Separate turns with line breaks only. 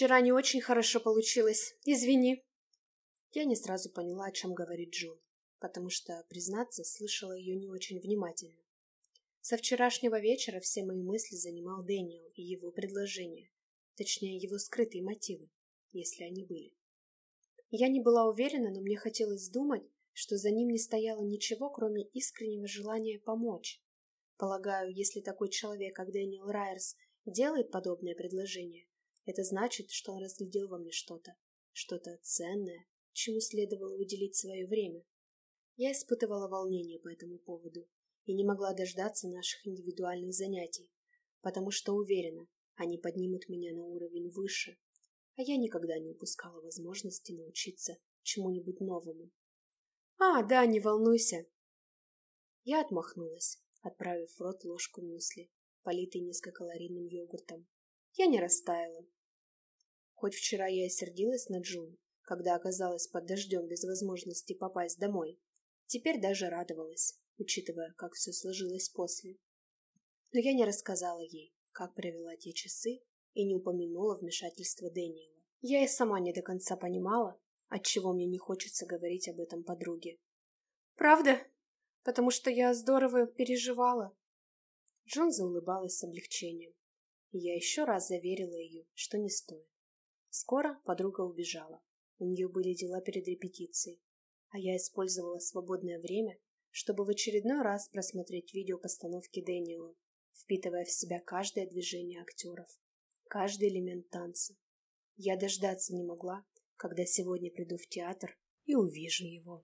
Вчера не очень хорошо получилось. Извини. Я не сразу поняла, о чем говорит Джун, потому что, признаться, слышала ее не очень внимательно. Со вчерашнего вечера все мои мысли занимал Дэниел и его предложение, точнее, его скрытые мотивы, если они были. Я не была уверена, но мне хотелось думать, что за ним не стояло ничего, кроме искреннего желания помочь. Полагаю, если такой человек, как Дэниел Райерс, делает подобное предложение, это значит, что он разглядел во мне что-то, что-то ценное, чему следовало уделить свое время. Я испытывала волнение по этому поводу и не могла дождаться наших индивидуальных занятий, потому что уверена, они поднимут меня на уровень выше, а я никогда не упускала возможности научиться чему-нибудь новому. «А, да, не волнуйся!» Я отмахнулась, отправив в рот ложку мюсли, политой низкокалорийным йогуртом. Я не растаяла. Хоть вчера я и сердилась на Джун, когда оказалась под дождем без возможности попасть домой, теперь даже радовалась, учитывая, как все сложилось после. Но я не рассказала ей, как провела те часы, и не упомянула вмешательство Дэниела. Я и сама не до конца понимала, отчего мне не хочется говорить об этом подруге. «Правда? Потому что я здорово переживала». Джон заулыбалась с облегчением, я еще раз заверила ее, что не стоит. Скоро подруга убежала. У нее были дела перед репетицией, а я использовала свободное время, чтобы в очередной раз просмотреть видео постановки Дэниела, впитывая в себя каждое движение актеров, каждый элемент танца. Я дождаться не могла, когда сегодня приду в театр и увижу его.